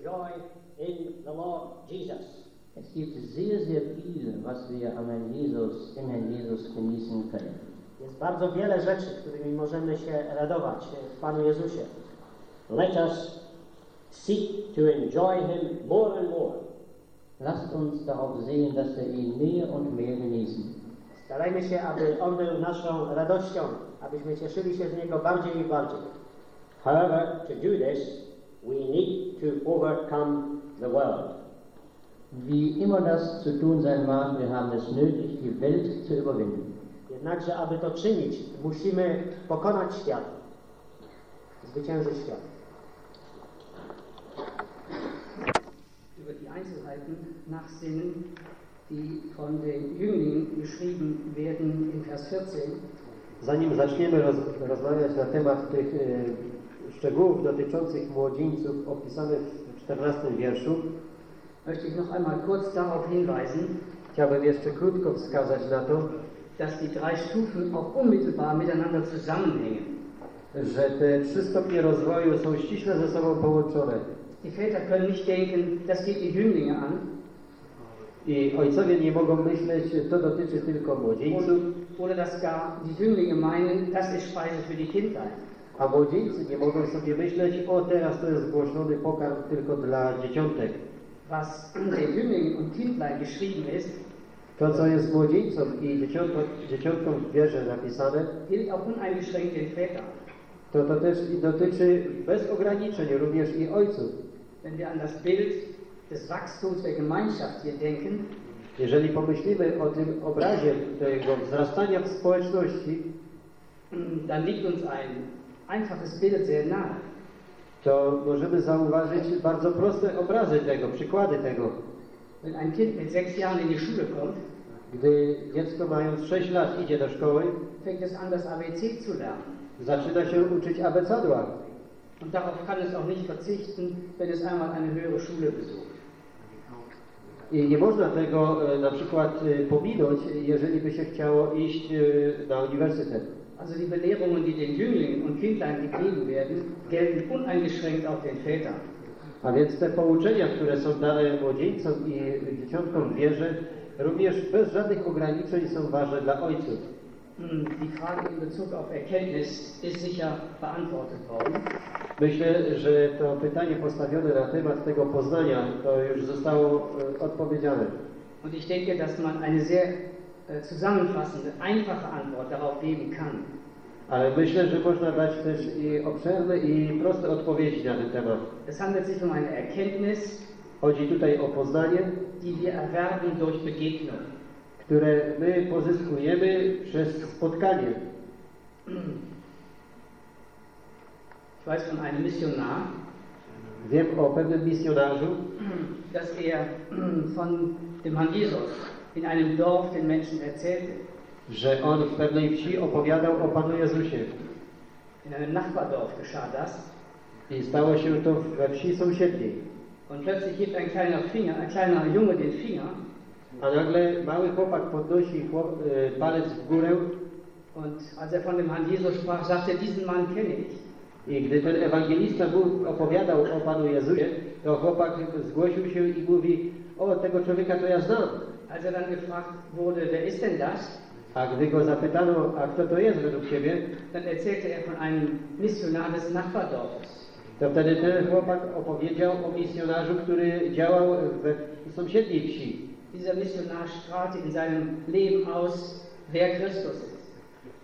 enjoy in the Lord Jesus. Es gibt sehr, sehr viel, was wir am Herrn Jesus, im Herrn Jesus genießen können. Jest bardzo wiele rzeczy, którymi możemy się radować w Panu Jezusie. Let us seek to enjoy Him more and more. Lasst uns darauf sehen, dass wir ihn mehr und mehr genießen. Starajmy się, aby On był naszą radością, abyśmy cieszyli się z Niego bardziej i bardziej. However, to do this, we need to overcome the world. Wie immer das zu tun sein mag, wir haben es nötig, die Welt zu überwinden. Jednakże, aby to czynić, musimy pokonać świat, zwyciężyć świat. über die Einzelheiten nachsinnen, die von den Jünglingen geschrieben werden in Vers 14. Zanim zaczniemy roz, rozmawiać na temat tych e, szczegółów dotyczących młodzieńców opisanych w 14 wierszu, möchte ich noch einmal kurz darauf hinweisen, chciałbym jeszcze krótko wskazać na to, dass die drei Stufen auch unmittelbar miteinander zusammenhängen. że te trzy stopnie rozwoju są ściśle ze sobą połączone. Die Väter können nicht denken, das geht die Jünglinge an, I ojcowie nie mogą myśleć, to dotyczy tylko młodzieńców, oder dass gar die Jünglinge meinen, das ist Speise für die Kindheit. A młodzieńcy nie mogą sobie myśleć, o teraz to jest głoszony pokarm tylko dla dzieciątek. Was den Jünglingen und Kindlein geschrieben ist, To, co jest młodzieńcom i dzieciątkom, dzieciątkom w wierze napisane, gilt auch uneingeschränkt den Vätern. to to też i dotyczy bez ograniczeń również i ojców. Wenn wir an das Bild des Wachstums der Gemeinschaft hier denken, Jeżeli pomyślimy o tym obrazie tego wzrastania w społeczności, dann liegt uns ein to możemy zauważyć bardzo proste obrazy tego, przykłady tego. Gdy dziecko mając 6 lat idzie do szkoły, lernen. zaczyna się uczyć abecadła. Und darauf kann es auch nicht verzichten, wenn es einmal eine höhere Schule besucht. I nie można tego e, na przykład e, pominąć, jeżeli by się chciało iść e, na uniwersytet. Also die Belehrungen, die den Jünglingen und Kindlein gegeben werden, gelten uneingeschränkt auch den Vätern. A więc te pouczenia, które są dane młodzieńcom i dzieciątkom w wierze, również bez żadnych ograniczeń są ważne dla ojców. Hm, Die Frage in Bezug auf Erkenntnis ist sicher beantwortet worden. Myślę, że to pytanie postawione na temat tego poznania, to już zostało e, odpowiedziane. Und ich denke, dass man eine sehr zusammenfassende, einfache Antwort darauf geben kann. Ale myślę, że można dać też i obszerne i proste odpowiedzi na ten temat. Es handelt sich um eine Erkenntnis, Chodzi tutaj o poznanie, die wir erwerben durch Begegnung. które my pozyskujemy przez spotkanie. Ich weiß von einem Missionar, Wiem o pewnym misjonarzu, dass er von dem Herrn Jesus in einem Dorf den Menschen erzählte. że on w pewnej wsi opowiadał o Panu Jezusie. In einem Nachbardorf geschah das. I stało się to we wsi sąsiedniej. Und plötzlich hebt ein kleiner Finger, ein kleiner Junge den Finger A nagle mały chłopak podnosi chłop, e, palec w górę und als er von dem Herrn Jesus sprach, sagte er, diesen Mann kenne ich. i gdy ten ewangelista mu opowiadał o Panu Jezusie, to chłopak zgłosił się i mówi, o tego człowieka to ja znam. Als er dann gefragt wurde, wer ist denn das? A gdy go zapytano, a kto to jest według Dann erzählte er von einem Missionar des Nachbardorfes. to wtedy ten chłopak opowiedział o misjonarzu, który działał we sąsiedniej wsi. Dieser Missionar strahlte in seinem Leben aus, wer Christus ist.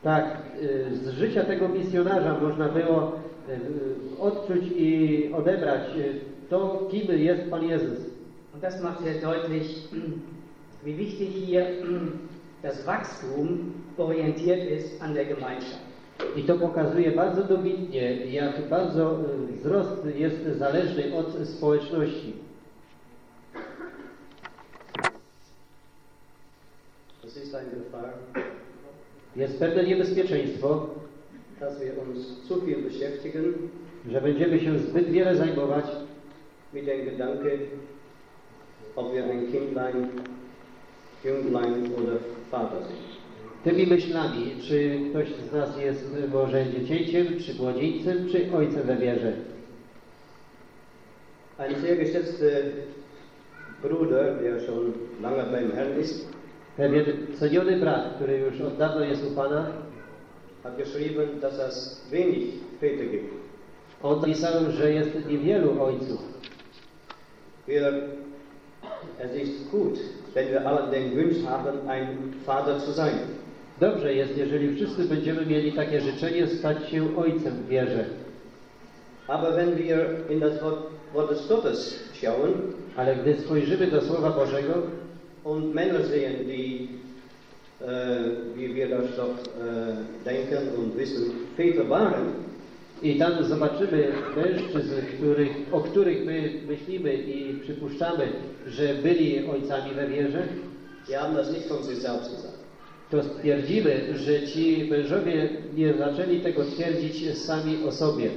Tak, y, z życia tego misjonarza można było y, odczuć i odebrać y, to, kim jest Pan Jezus. Und das macht sehr deutlich, wie wichtig hier das Wachstum orientiert ist an der Gemeinschaft. I to pokazuje bardzo dobitnie, jak bardzo y, wzrost jest zależny od społeczności. Jest pewne niebezpieczeństwo, dass wir uns zu że będziemy się zbyt wiele zajmować mit dem Gedanke, ob wir ein Kindlein, Jünglein oder Vater sind. Tymi myślami, czy ktoś z nas jest może dziecięciem, czy młodzieńcem, czy ojcem we wierze. Ein sehr geschätzter Bruder, der schon lange beim Herrn ist, Pewien ceniony brat, który już od dawna jest u Pana, hat geschrieben, dass es wenig Väter gibt. on napisał, że jest niewielu ojców. Wir, es ist gut, wenn wir alle den Wunsch haben, ein Vater zu sein. Dobrze jest, jeżeli wszyscy będziemy mieli takie życzenie stać się ojcem w wierze. Aber wenn wir in das Wort, Wort des Gottes schauen Ale gdy spojrzymy do Słowa Bożego und Männer sehen, die, äh, wie wir das doch äh, denken und wissen, Väter waren, i tam zobaczymy mężczyzn, których, o których my myślimy i przypuszczamy, że byli ojcami we wierze, die haben das nicht von sich selbst gesagt. to stwierdzimy, że ci mężowie nie zaczęli tego twierdzić sami o sobie.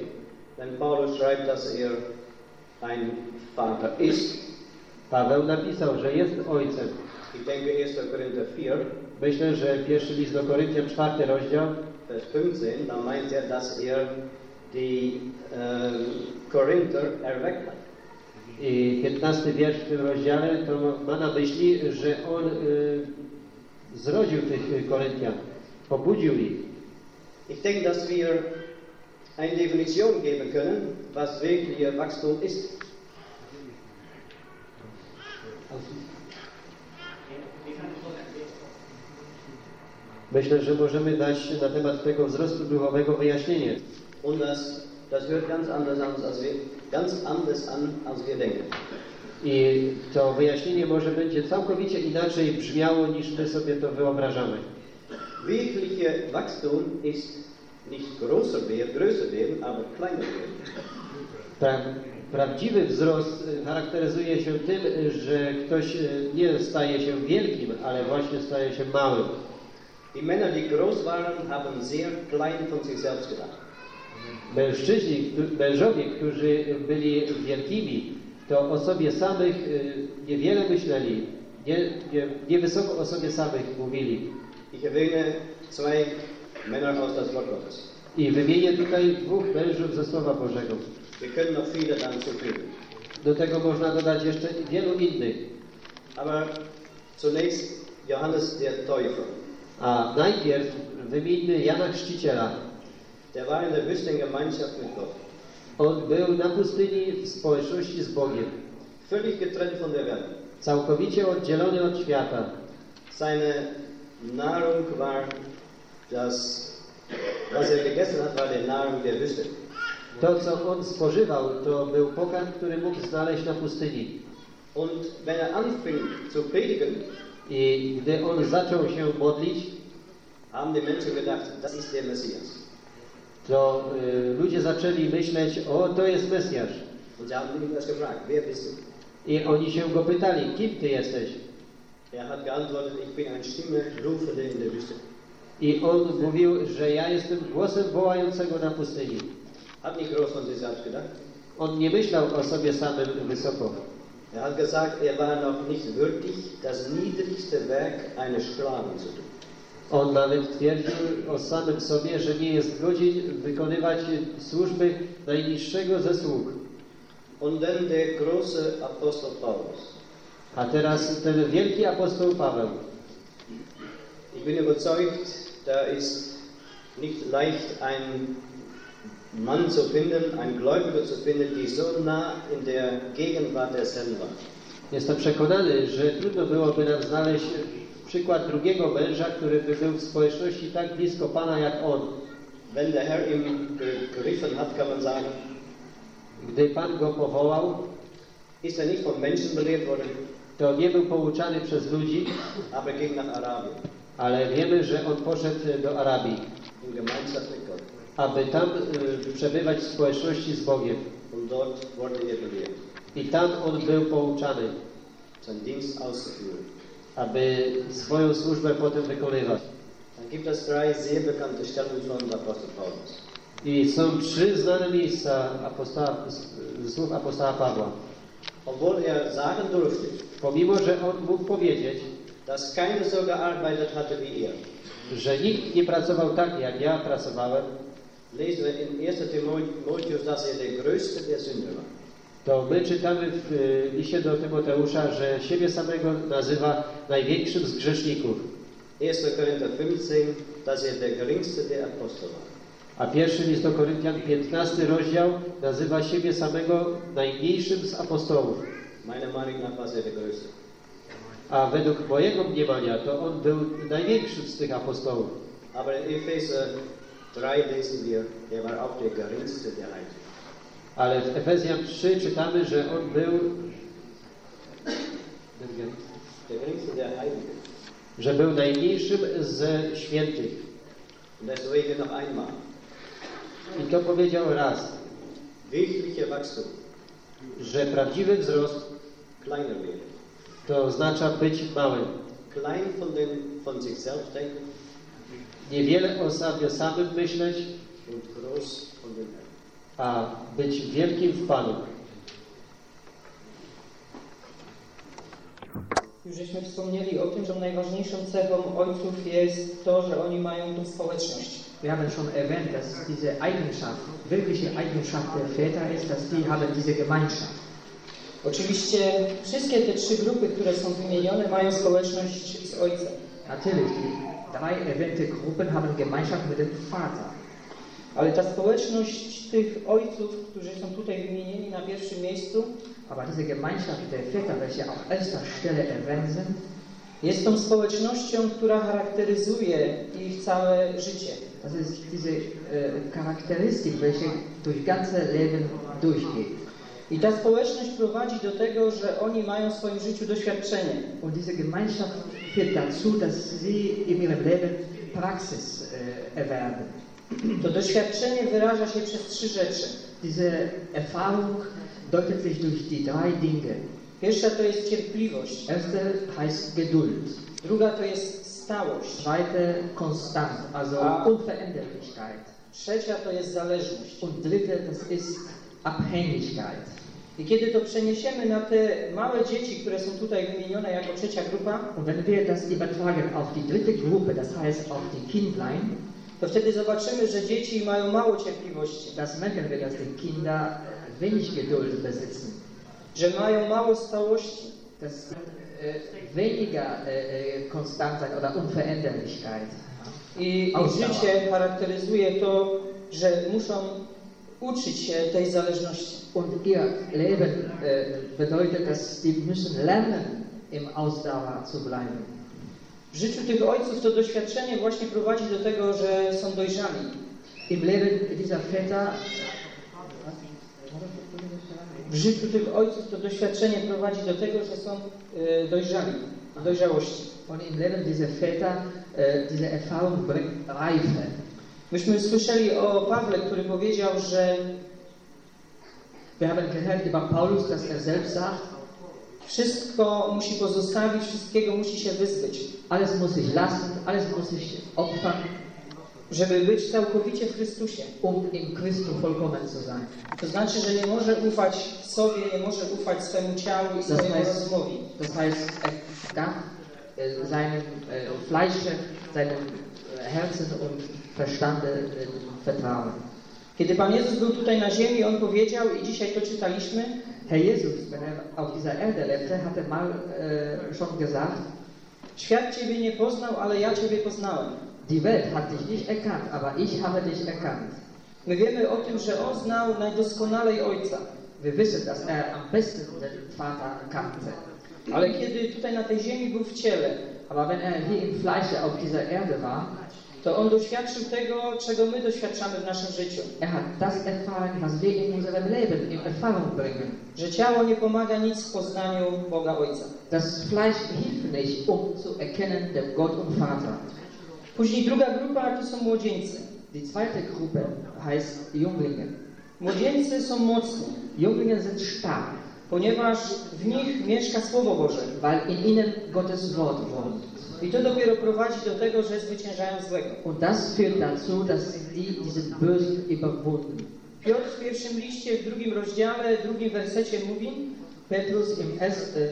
Denn Paulus schreibt, dass er ein Vater ist. Paweł napisał, że jest ojcem. Ich denke 1. Korinther 4, Myślę, że pierwszy list do Koryntian, czwarty rozdział, Vers 15, da meint er, dass er die ähm, Korinther erweckt hat. i 15 wiersz w tym rozdziale, to ma na myśli, że on y, zrodził tych Koryntian, pobudził ich. Ich denke, dass wir eine Definition geben können, was wirklicher Wachstum ist. Myślę, że możemy dać na temat tego wzrostu duchowego wyjaśnienie. Und das, das hört ganz anders an, als wir, ganz anders an, als wir denken. I to wyjaśnienie może będzie całkowicie inaczej brzmiało, niż my sobie to wyobrażamy. Wirkliche Wachstum ist nicht größer werden, größer werden, aber kleiner werden. Pra, prawdziwy wzrost y, charakteryzuje się tym, że ktoś y, nie staje się wielkim, ale właśnie staje się małym. Die Männer, die groß waren, haben sehr klein von sich selbst gedacht. Mężczyźni, mężowie, którzy byli wielkimi, to o sobie samych y, niewiele myśleli, nie, nie, niewysoko o sobie samych mówili. Ich erwähne zwei Männer aus das Wort Gottes. I wymienię tutaj dwóch mężów ze Słowa Bożego. Wir können noch viele dann zufügen. Do tego można dodać jeszcze wielu innych. Aber zunächst Johannes der Täufer. A najpierw wymieńmy Jana Chrzciciela. Der war in der mit Gott. On był na pustyni w społeczności z Bogiem, Völlig getrennt von der Welt. całkowicie oddzielony od świata. Seine Nahrung war das, was er gegessen hat, war die Nahrung der Wüste. To, co on spożywał, to był pokarm, który mógł znaleźć na pustyni. Und wenn er anfing zu predigen, I gdy on zaczął się modlić, haben die Menschen gedacht, das ist der Messias. To y, ludzie zaczęli myśleć, o, to jest Mesjasz. I oni się go pytali, kim ty jesteś? Er hat geantwortet, ich bin eine Stimme rufende in der Wüste. I on mówił, że ja jestem głosem wołającego na pustyni. Hat nicht groß von sich selbst gedacht. On nie myślał o sobie samym wysoko. Er hat gesagt, er war noch nicht würdig, das niedrigste Werk eines Sklaven zu tun. On nawet twierdził o samym sobie, że nie jest godzin wykonywać służby najniższego ze sług. Und dann der große Apostel Paulus. A teraz ten wielki apostoł Paweł. Ich bin überzeugt, da ist nicht leicht ein Mann zu finden, ein Gläubiger zu finden, die so nah in der Gegenwart des Herrn war. Jestem przekonany, że trudno byłoby nam znaleźć przykład drugiego męża, który by był w społeczności tak blisko Pana jak on. Wenn der Herr ihn gegriffen hat, kann man sagen, Gdy Pan go powołał, ist er nicht von Menschen belehrt worden, to nie był pouczany przez ludzi, aber ging nach Arabien ale wiemy, że on poszedł do Arabii, in Gemeinschaft mit Gott. aby tam y, przebywać w społeczności z Bogiem. Und dort wurde er belehrt, I tam on był pouczany, seinen Dienst auszuführen. Aby swoją służbę potem wykonywać. Dann gibt es drei sehr bekannte Stellen von Apostel Paulus. I są trzy znane miejsca apostoła, słów apostoła Pawła. Obwohl er sagen durfte, Pomimo, że on mógł powiedzieć, dass keiner so gearbeitet hatte wie er, że nikt nie pracował tak, jak ja pracowałem, lesen wir in 1. Timotheus, dass er der größte der Sünder war. To my czytamy w y, liście do Tymoteusza, że siebie samego nazywa największym z grzeszników. 1. Korinther 15, dass er der geringste der Apostel. A pierwszy list do Koryntian, 15 rozdział, nazywa siebie samego najmniejszym z apostołów. Meiner Meinung nach war er der größte. A według mojego mniemania to on był największym z tych apostołów. Aber in Epheser 3 lesen wir, er war auch der geringste der Heiligen. Ale w Efezjan 3 czytamy, że on był że był najmniejszym ze świętych. I to powiedział raz, że prawdziwy wzrost to oznacza być małym. Niewiele o sobie samym myśleć, und groß von den Herrn. A być wielkim w Panu. Już żeśmy wspomnieli o tym, że najważniejszą cechą ojców jest to, że oni mają tą społeczność. Wir haben schon erwähnt, dass diese Eigenschaft, wirkliche Eigenschaft der Väter ist, dass die haben diese Gemeinschaft. Oczywiście wszystkie te trzy grupy, które są wymienione, mają społeczność z ojcem. Natürlich, die drei erwähnte Gruppen haben Gemeinschaft mit dem Vater. Ale ta społeczność tych ojców, którzy są tutaj wymienieni na pierwszym miejscu, Aber diese Gemeinschaft der Väter, welche auf erster Stelle erwähnt sind, jest tą społecznością, która charakteryzuje ich całe życie. das ist diese äh, Charakteristik, welche durch ganze Leben durchgeht. I ta społeczność prowadzi do tego, że oni mają w swoim życiu doświadczenie. Und diese Gemeinschaft führt dazu, dass sie in ihrem Leben Praxis äh, erwerben. To doświadczenie wyraża się przez trzy rzeczy. Diese Erfahrung deutet sich durch die drei Dinge. Pierwsza to jest cierpliwość, Erste heißt Geduld. druga to jest stałość, Zweite Konstant, also Ah. Unveränderlichkeit. trzecia to jest zależność. Und dritte, das ist Abhängigkeit. I kiedy to przeniesiemy na te małe dzieci, które są tutaj wymienione jako trzecia grupa, Und wenn wir das übertragen auf die dritte Gruppe, das heißt auf die Kindlein, to wtedy zobaczymy, że dzieci mają mało cierpliwości, das merken wir, dass die Kinder wenig Geduld besitzen. że mają mało stałości, Das äh, weniger äh, äh, konstant sein oder Unveränderlichkeit. I ich życie charakteryzuje to, że muszą uczyć się tej zależności. Und ihr Leben bedeutet, dass die müssen lernen, im Ausdauer zu bleiben. W życiu tych ojców to doświadczenie właśnie prowadzi do tego, że są dojrzali. Im Leben dieser Väter W życiu tych ojców to doświadczenie prowadzi do tego, że są e, dojrzali, w dojrzałości. und im Leben dieser Väter diese Erfahrung bringt Reife. Myśmy słyszeli o Pawle, który powiedział, że Wir haben gehört über Paulus, dass er selbst sagt, wszystko musi pozostawić, wszystkiego musi się wyzbyć, alles muss sich lassen, alles muss sich opfern, żeby być całkowicie w Chrystusie. um im Christus vollkommen zu sein. To znaczy, że nie może ufać sobie, nie może ufać swemu ciału i Das swojemu heißt, rozumowi. das heißt, er darf seinem Fleische, seinem Herzen und Verstande äh, vertrauen. Kiedy Pan Jezus był tutaj na ziemi, On powiedział, i dzisiaj to czytaliśmy, Herr Jesus, wenn er auf dieser Erde lebte, hatte mal äh, schon gesagt, świat Ciebie nie poznał, ale ja Ciebie poznałem. die Welt hat dich nicht erkannt, aber ich habe dich erkannt. My wiemy o tym, że On znał najdoskonalej Ojca. Wir wissen, dass er am besten den Vater kannte. Ale kiedy tutaj na tej ziemi był w ciele, Aber wenn er hier im Fleische auf dieser Erde war, to On doświadczył tego, czego my doświadczamy w naszym życiu. er hat das erfahren, was wir in unserem Leben in Erfahrung bringen. Że ciało nie pomaga nic w poznaniu Boga Ojca. Das Fleisch hilft nicht, um zu erkennen den Gott und Vater. Później druga grupa to są młodzieńcy. Die zweite Gruppe heißt Junglinge. Młodzieńcy są mocni, Junglinge sind stark, ponieważ w nich mieszka Słowo Boże. weil in ihnen Gottes Wort wohnt. I to dopiero prowadzi do tego, że zwyciężają złego. Und das führt dazu, dass die diesen Bösen überwunden. Piotr w pierwszym liście, w drugim rozdziale, drugim wersecie mówi, Petrus im ersten,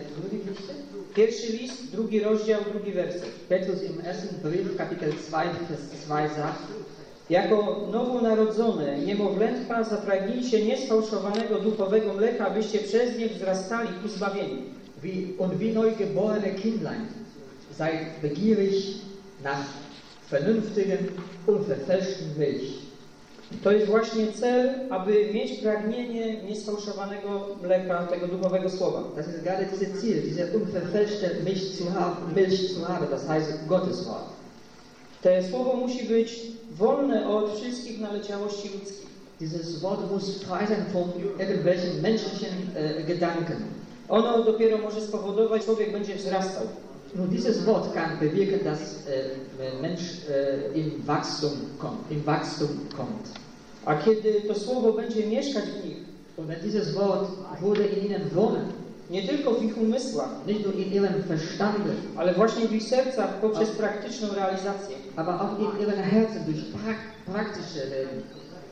pierwszy list, drugi rozdział, drugi werset. Petrus im ersten Brief, Kapitel 2, Vers 2 sagt, Jako nowonarodzone niemowlętka zapragnijcie niesfałszowanego duchowego mleka, abyście przez nie wzrastali ku zbawieniu. Wie, und wie neugeborene Kindlein seid begierig nach vernünftigen, unverfälschten Milch. To jest właśnie cel, aby mieć pragnienie niesfałszowanego mleka, tego duchowego słowa. Das ist gerade dieses Ziel, diese unverfälschte Milch zu haben, Milch zu haben das heißt Gottes Wort. To słowo musi być wolne od wszystkich naleciałości ludzkich. Dieses Wort muss frei sein von irgendwelchen menschlichen äh, Gedanken. Ono dopiero może spowodować, że człowiek będzie wzrastał. Nur dieses Wort kann bewirken, dass äh, Mensch äh, im Wachstum kommt, im Wachstum kommt. A kiedy to słowo będzie mieszkać w nich, Und wenn dieses Wort würde in ihnen wohnen, nie tylko w ich umysłach, nicht nur in ihrem Verstande, ale właśnie w ich sercach poprzez praktyczną realizację, aber auch in ihren Herzen durch prak praktische Leben,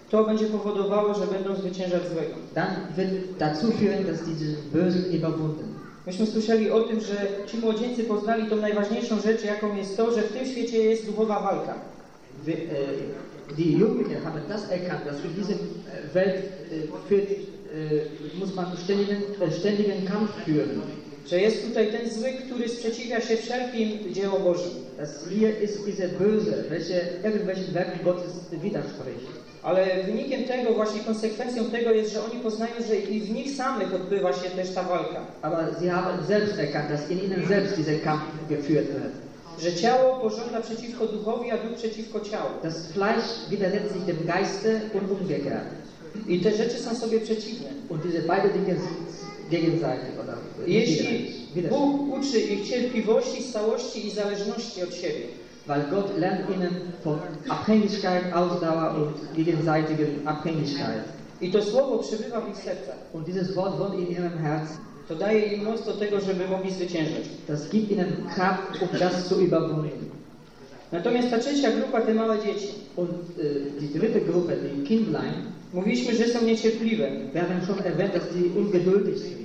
to będzie powodowało, że będą zwyciężać złego. dann wird dazu führen, dass diese Bösen überwunden. Myśmy słyszeli o tym, że ci młodzieńcy poznali tą najważniejszą rzecz, jaką jest to, że w tym świecie jest duchowa walka. Äh, die Jugendlichen haben das erkannt, dass in dieser Welt äh, führt, äh, muss man ständigen, ständigen Kampf führen. Że jest tutaj ten zły, który sprzeciwia się wszelkim dziełom Bożym. Dass hier ist dieser Böse, welcher irgendwelchen Werken Gottes widerspricht. Ale wynikiem tego, właśnie konsekwencją tego jest, że oni poznają, że i w nich samych odbywa się też ta walka. Aber sie haben selbst erkannt, dass in ihnen selbst dieser Kampf geführt wird. Że ciało pożąda przeciwko duchowi, a duch przeciwko ciału. Das Fleisch widersetzt sich dem Geiste und umgekehrt. I te rzeczy są sobie przeciwne. Und diese beiden Dinge gegenseitig oder Jeśli. Bóg uczy ich cierpliwości, stałości i zależności od siebie, Weil Gott lernt ihnen von Abhängigkeit, Ausdauer und gegenseitigen Abhängigkeit. i to słowo przebywa w ich sercach, Und dieses Wort wohnt in ihrem Herzen. to daje im moc do tego, żeby mogli zwyciężać. Das gibt ihnen Kraft, um das zu überwinden. Natomiast ta trzecia grupa, te małe dzieci, Und äh, die dritte Gruppe, die Kindlein, mówiliśmy, że są niecierpliwe, wir haben schon erwähnt, dass die ungeduldig sind.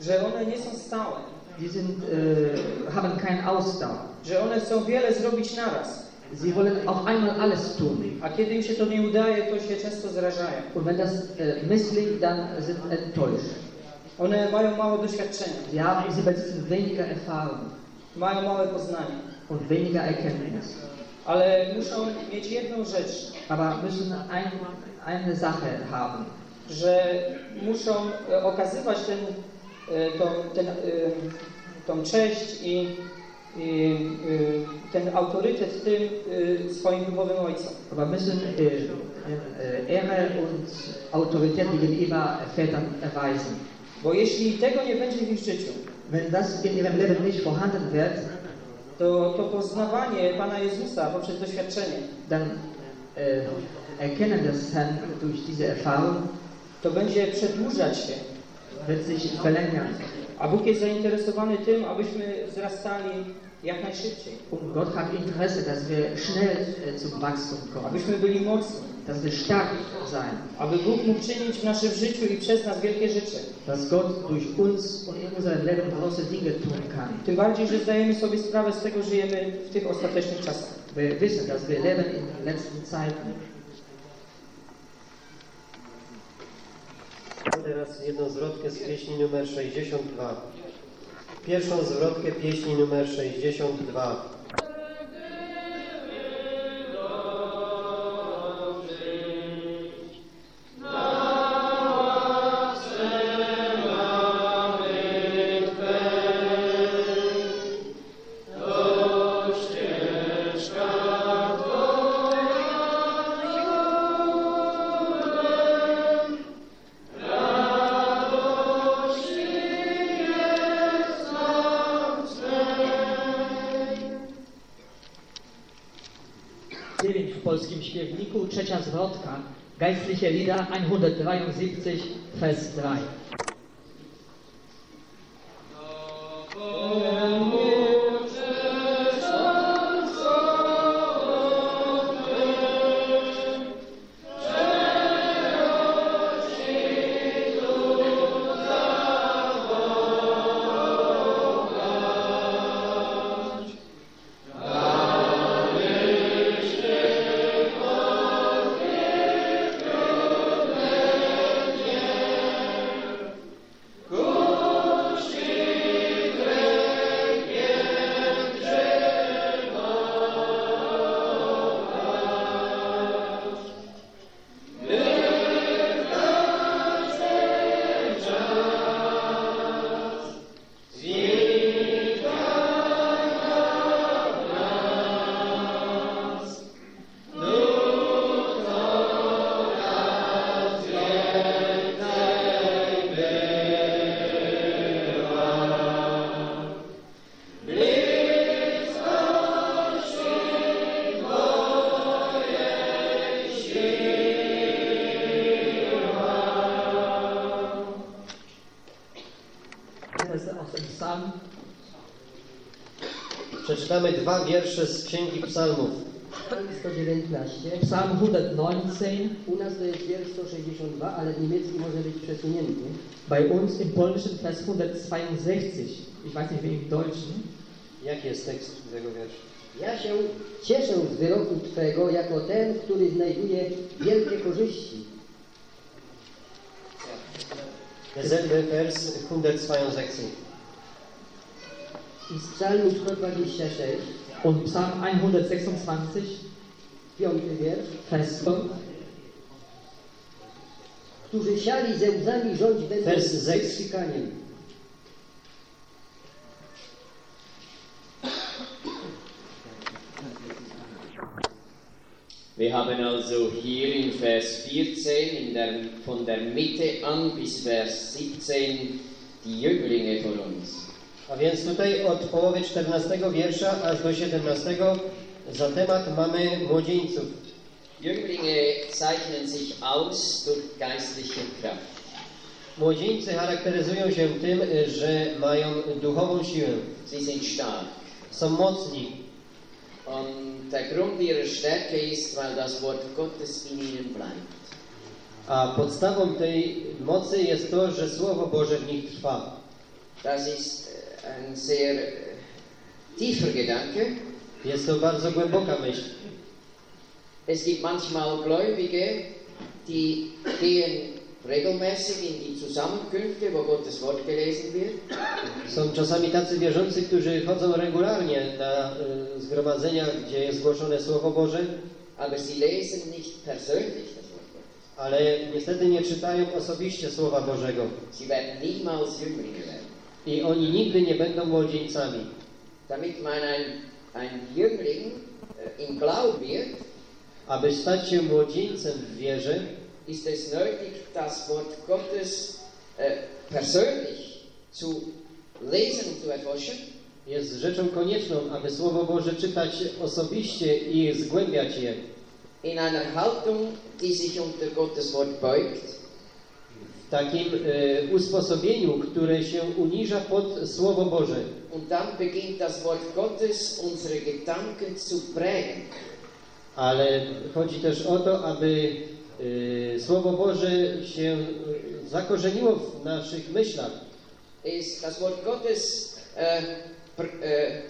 że one nie są stałe, Die sind, äh, haben keine Ausdauer. że one chcą wiele zrobić naraz, Sie wollen auf einmal alles tun. a kiedy im się to nie udaje, to się często zrażają. Und wenn das äh, misslingt, dann sind enttäuscht. One mają mało doświadczenia, Sie haben, sie besitzen weniger Erfahrung mają małe poznanie, und weniger Erkenntnis. ale muszą mieć jedną rzecz, Aber müssen ein, eine Sache haben. że muszą e, okazywać ten, tą, ten, e, tą cześć i, i e, ten autorytet tym e, swoim duchowym ojcom. Aber müssen Ehre und Autorität gegenüber Vätern erweisen. Bo jeśli tego nie będzie w ich życiu, Wenn das in ihrem Leben nicht vorhanden wird, to, to poznawanie Pana Jezusa poprzez doświadczenie, dann äh, erkennen das Herrn durch diese Erfahrung, to będzie przedłużać się. Sich verlängern. A Bóg jest zainteresowany tym, abyśmy wzrastali jak najszybciej, Und Gott hat Interesse, dass wir schnell äh, zum Wachstum kommen, abyśmy byli mocni, dass wir stark sein, aby Bóg mógł czynić w naszym życiu i przez nas wielkie rzeczy. dass Gott durch uns und in unserem Leben große Dinge tun kann. Tym bardziej, że zdajemy sobie sprawę z tego, że żyjemy w tych ostatecznych czasach. Wir wissen, dass wir leben in den letzten Zeiten. Teraz jedną zwrotkę z pieśni numer 62. Pierwszą zwrotkę pieśni numer 62. 173, Vers 3. Przeczytamy dwa wiersze z Księgi Psalmów. Psalm 119. Psalm 119. U nas to jest wiersz 162, ale w niemiecki może być przesunięty. Bei uns im Polnischen Vers 162. Ich weiß nicht, wie im Deutschen. Jaki jest tekst tego wiersza? Ja się cieszę z wyroku Twego jako ten, który znajduje wielkie korzyści. Derselbe Vers 162. I z psalmu 126, Und Psalm 126, piąty wiersz. Vers 5. Którzy siali ze łzami rządź będą Vers z sechs. wykrzykaniem. Wir haben also hier in Vers 14 in der, von der Mitte an bis Vers 17 die Jünglinge von uns. A więc tutaj od połowy 14 wiersza aż do 17 za temat mamy młodzieńców. Jünglinge zeichnen sich aus durch geistliche Kraft. Młodzieńcy charakteryzują się tym, że mają duchową siłę. Sie sind stark. Są mocni. Und der Grund ihrer Stärke ist, weil das Wort Gottes in ihnen bleibt. A podstawą tej mocy jest to, że Słowo Boże w nich trwa. Das ist ein sehr äh, tiefer Gedanke. Jest to bardzo głęboka myśl. Es gibt manchmal Gläubige, die gehen regelmäßig in die Zusammenkünfte, wo Gottes Wort gelesen wird. Są czasami tacy wierzący, którzy chodzą regularnie na y, zgromadzenia, gdzie jest głoszone Słowo Boże, Aber sie lesen nicht persönlich das Wort Gottes. ale niestety nie czytają osobiście Słowa Bożego. Sie werden niemals Jünglinge werden. I oni nigdy nie będą młodzieńcami. Damit man ein, ein Jüngling äh, im Glauben wird, Aby stać się młodzieńcem w wierze, ist es nötig, das Wort Gottes äh, persönlich zu lesen und zu erforschen. jest rzeczą konieczną, aby Słowo Boże czytać osobiście i zgłębiać je In einer Haltung, die sich unter Gottes Wort beugt takim e, usposobieniu, które się uniża pod Słowo Boże. und dann beginnt das Wort Gottes unsere Gedanken zu prägen. Ale chodzi też o to, aby e, Słowo Boże się e, zakorzeniło w naszych myślach. ist das Wort Gottes äh, äh,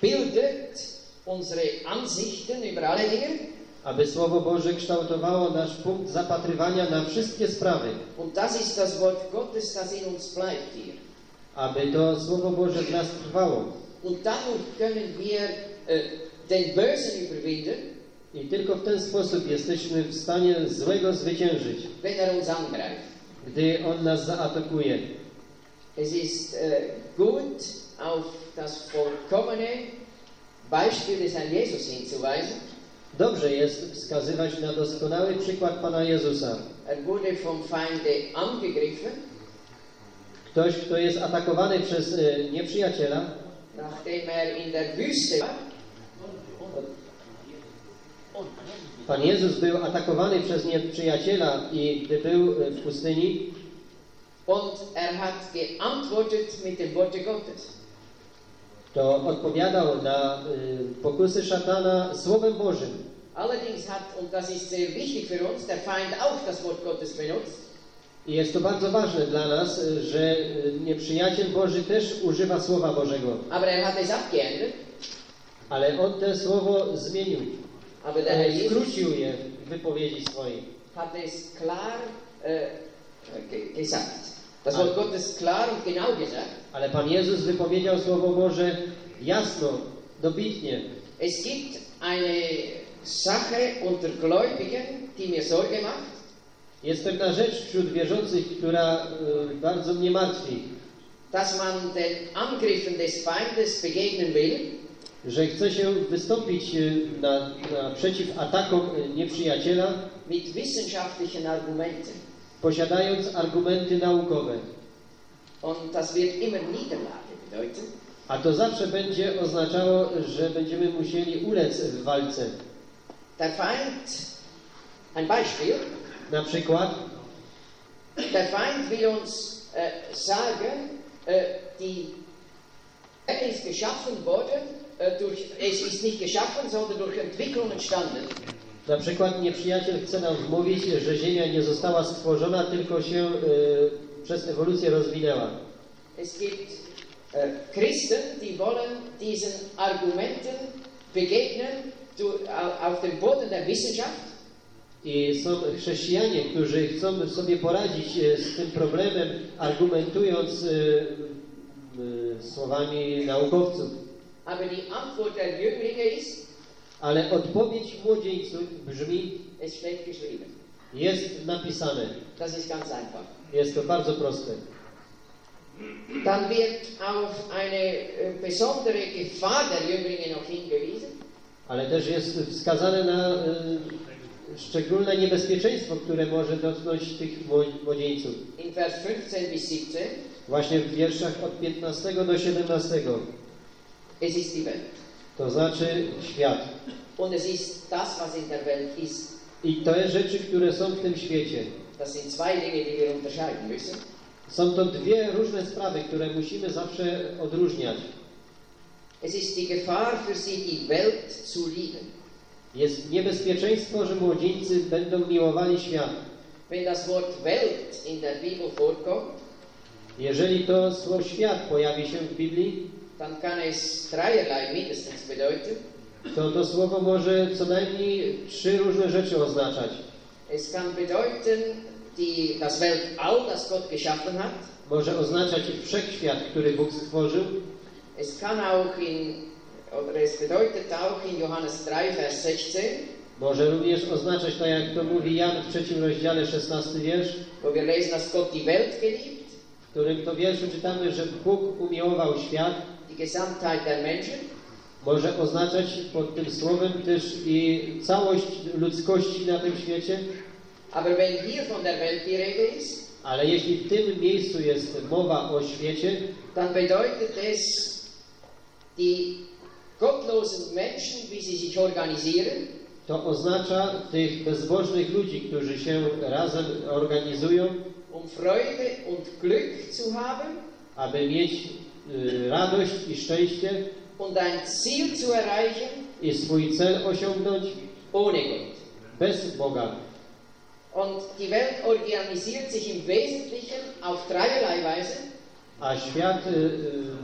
bildet unsere Ansichten über alle Dinge aby Słowo Boże kształtowało nasz punkt zapatrywania na wszystkie sprawy, und das ist das Wort Gottes, das in uns bleibt hier. aby to Słowo Boże w nas trwało. Und dadurch können wir äh, den Bösen überwinden, I tylko w ten sposób jesteśmy w stanie złego zwyciężyć, wenn er uns angreift. gdy on nas zaatakuje. Es ist äh, gut, auf das vollkommene Beispiel des Herrn Jesus hinzuweisen. Dobrze jest wskazywać na doskonały przykład Pana Jezusa. Ktoś, kto jest atakowany przez e, nieprzyjaciela, war. Pan Jezus był atakowany przez nieprzyjaciela i gdy był e, w pustyni, Und er hat geantwortet mit dem Worte Gottes. To odpowiadał na e, pokusy szatana Słowem Bożym. Allerdings hat, und das ist sehr wichtig für uns, der Feind auch das Wort Gottes benutzt. I jest to bardzo ważne dla nas, e, że e, nieprzyjaciel Boży też używa Słowa Bożego, Aber er hat es abgeändert. ale on to słowo zmienił, Aber der Herr e, Jesus skrócił je w wypowiedzi swojej. hat es klar äh, ge gesagt. Das Wort Gottes klar und genau gesagt. Ale Pan Jezus wypowiedział Słowo Boże jasno, dobitnie. Es gibt eine Sache unter Gläubigen, die mir Sorge macht. Jest pewna rzecz wśród wierzących, która e, bardzo mnie martwi, dass man den Angriffen des Feindes begegnen will, że chce się wystąpić e, na, naprzeciw atakom e, nieprzyjaciela, mit wissenschaftlichen Argumenten. Posiadając argumenty naukowe. Und das wird immer Niederlage bedeuten. A to zawsze będzie oznaczało, że będziemy musieli ulec w walce. Der Feind, ein Beispiel, Na przykład der Feind will uns äh, sagen, äh, die Erde ist geschaffen worden, äh, durch, es ist nicht geschaffen, sondern durch Entwicklung entstanden. Na przykład nieprzyjaciel chce nam wmówić, że Ziemia nie została stworzona, tylko się e, przez ewolucję rozwinęła. Es gibt äh, Christen, die wollen diesen Argumenten begegnen du, au- auf dem Boden der Wissenschaft. I są chrześcijanie, którzy chcą sobie poradzić e, z tym problemem, argumentując e, e, słowami naukowców. Aber die Antwort der Jünglinge ist, Ale odpowiedź młodzieńców brzmi, es steht geschrieben. jest napisane. Das ist ganz einfach. Jest to bardzo proste. Dann wird auf eine äh, besondere Gefahr der Jünglinge noch hingewiesen. Ale też jest wskazane na e, szczególne niebezpieczeństwo, które może dotknąć tych mło- młodzieńców. In Vers 15 bis 17, Właśnie w wierszach od 15 do 17. es ist die Welt. To znaczy świat. Und es ist das, was in der Welt ist. I te rzeczy, które są w tym świecie. Das sind zwei Dinge, die wir unterscheiden müssen. Są to dwie różne sprawy, które musimy zawsze odróżniać. Es ist die Gefahr für sie, die Welt zu lieben. Jest niebezpieczeństwo, że młodzieńcy będą miłowali świat. Wenn das Wort Welt in der Bibel vorkommt, Jeżeli to słowo świat pojawi się w Biblii, dann kann es dreierlei mindestens bedeuten. to to słowo może co najmniej trzy różne rzeczy oznaczać. Es kann bedeuten die, das Weltall, das Gott geschaffen hat. Może oznaczać wszechświat, który Bóg stworzył. Es kann auch in, oder es bedeutet auch in Johannes 3, Vers 16, Może również oznaczać, tak jak to mówi Jan w trzecim rozdziale, 16 wiersz, wo wir lesen, dass Gott die Welt geliebt, w którym to wierszu czytamy, że Bóg umiłował świat. Die Gesamtheit der Menschen. Może oznaczać pod tym słowem też i całość ludzkości na tym świecie. Aber wenn hier von der Welt die Rede ist, Ale jeśli w tym miejscu jest mowa o świecie, dann bedeutet es die gottlosen Menschen, wie sie sich organisieren, to oznacza tych bezbożnych ludzi, którzy się razem organizują, um Freude und Glück zu haben aby mieć radość i szczęście und Ziel zu erreichen i swój cel osiągnąć ohne Gott. bez Boga. Und die Welt organisiert sich im Wesentlichen auf dreierlei Weise. A świat y,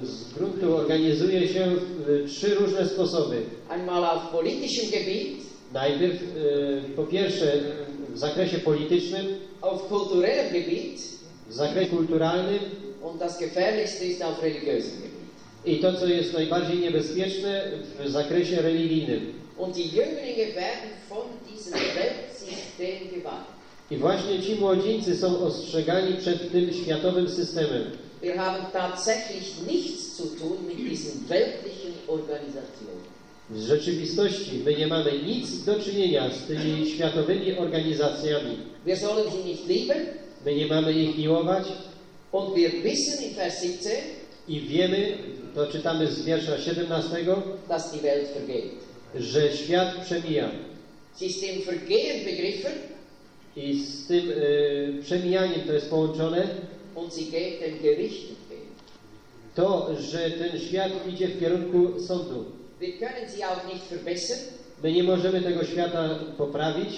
y, z gruntu organizuje się w y, trzy różne sposoby. Einmal auf politischem Gebiet, Najpierw, y, po pierwsze, w zakresie politycznym, auf kulturellem Gebiet w zakresie kulturalnym und das Gefährlichste ist auf religiösem Gebiet. i to, co jest najbardziej niebezpieczne, w zakresie religijnym. Und die Jünglinge werden von diesem Weltsystem gewarnt. I właśnie ci młodzieńcy są ostrzegani przed tym światowym systemem. Wir haben tatsächlich nichts zu tun mit diesen weltlichen Organisationen. W rzeczywistości my nie mamy nic do czynienia z tymi światowymi organizacjami. Wir sollen sie nicht lieben My nie mamy ich miłować und wir wissen in Vers 17, i wiemy, to czytamy z wiersza 17, dass die Welt vergeht. że świat przemija. Sie ist im Vergehen begriffen I z tym y, przemijaniem to jest połączone und sie geht dem Gericht entgegen. to, że ten świat idzie w kierunku sądu. Wir können sie auch nicht verbessern, My nie możemy tego świata poprawić,